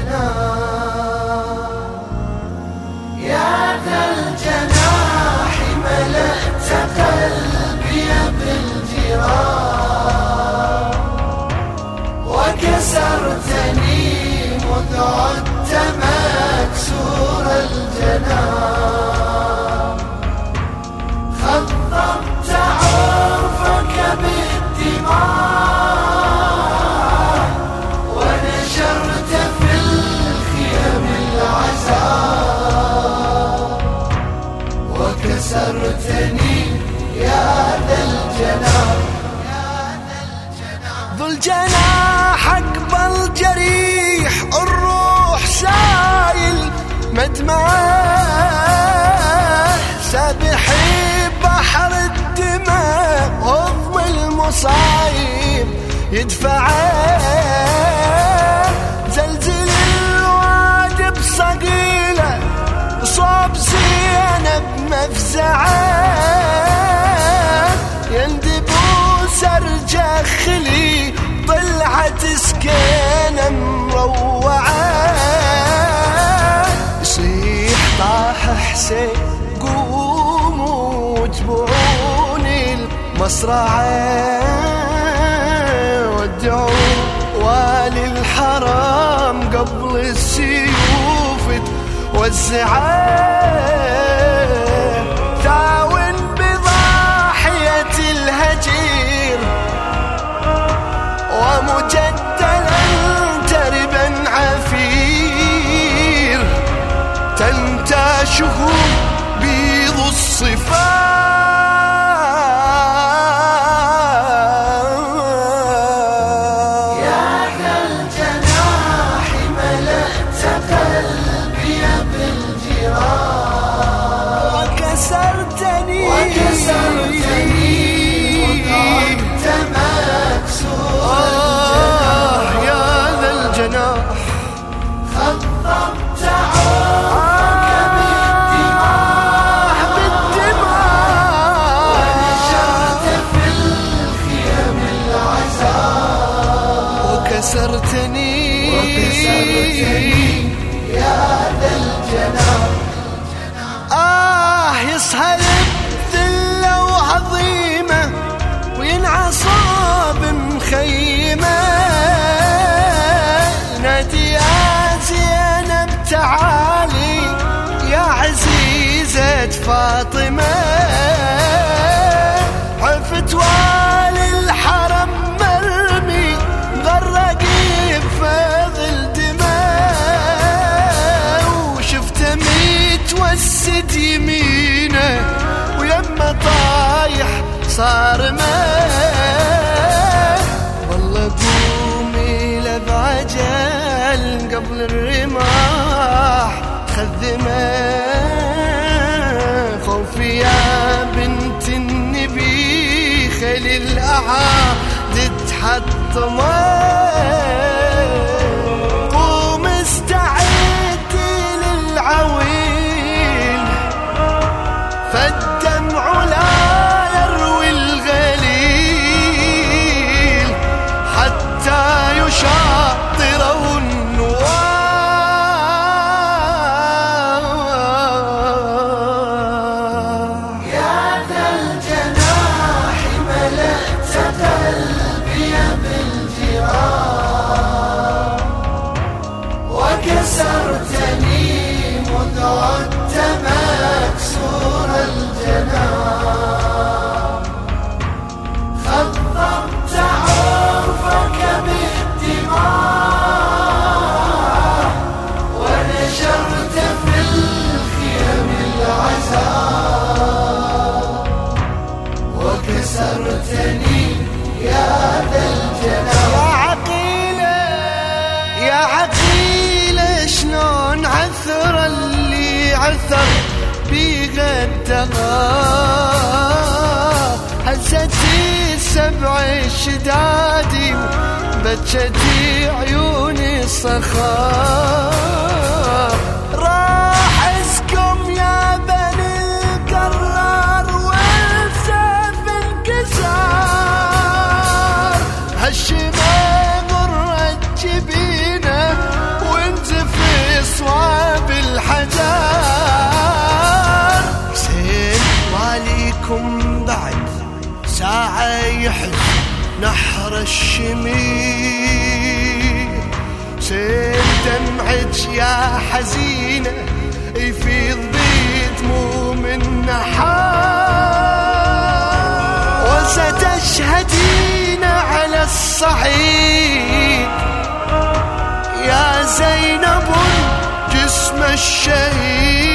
كسرتني الجناح أقبل جريح الروح سايل مدمعه سابحي بحر الدماء هضم المصايب يدفعه حسين قوموا وجبوني المصرعه ودعوا والي الحرام قبل السيوف توزعه. وكسرتني وكسرتني يا ذا الجناح آه يسهل بذلة وعظيمة وينعصى بمخيمة صارمه والله قومي له بعجل قبل الرماح. خذمة. خوفي يا بنت النبي خلي الأعاد تحطمه الدغار هزتي سبع الشدادي بجتي عيوني الصخار راح اسكم يا بني والسيف وانت يحز نحر الشمير. سيل دمعك يا حزينة يفيض بدموم من نحار وستشهدين على الصعيد. يا زينب جسم الشهيد.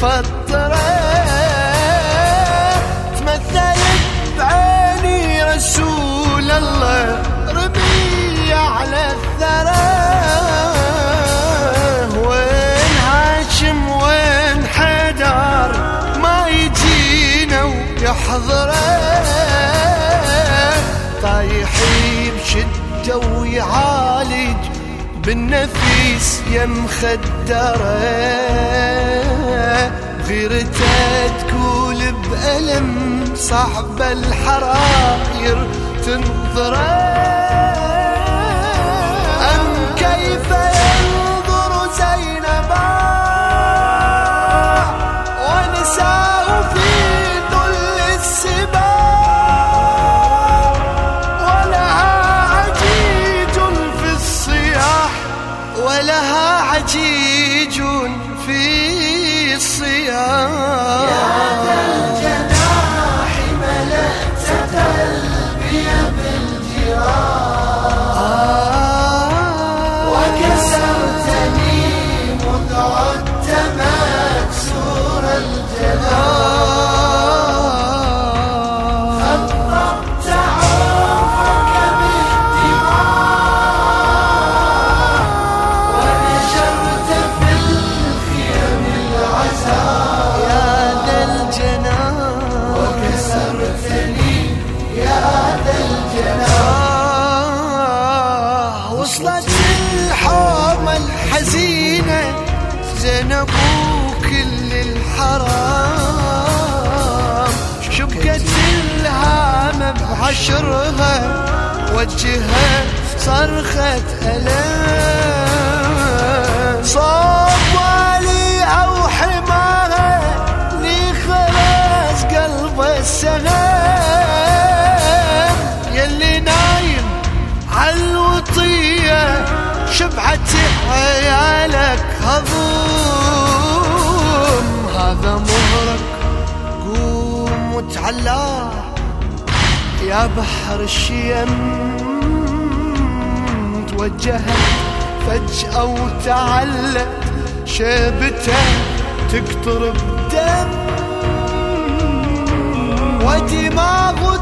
مفطرة تمثلت بعيني رسول الله ربي على الثرى. وين هاشم وين حدار ما يجينا ويحضره طايحي بشدة ويعالج بالنفيس يا مخدرة. غيرته تقول بألم صعب الحراير تنظرة. بعشرها وجهها صرخة ألم. صوب واليها وحماها لي خلاص قلب السهام يلي نايم عالوطية شبعت عيالك هضوم. هذا مهرك قوم وتعلاه بحر الشيم توجهت فجأة وتعلت شيبته تقطر بدم. ودماغه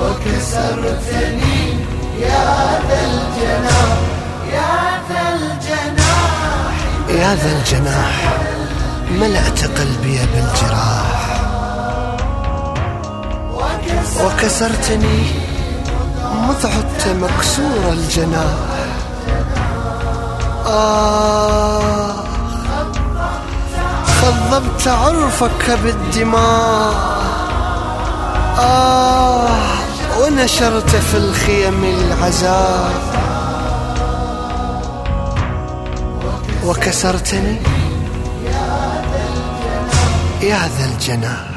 وكسرتني يا ذا الجناح يا ذا يا ذا الجناح ملأت قلبي بالجراح وكسرتني مذ عدت مكسور الجناح. آه. خضبت عرفك بالدماء. آه ونشرت في الخيم العذاب وكسرتني. يا ذا الجناح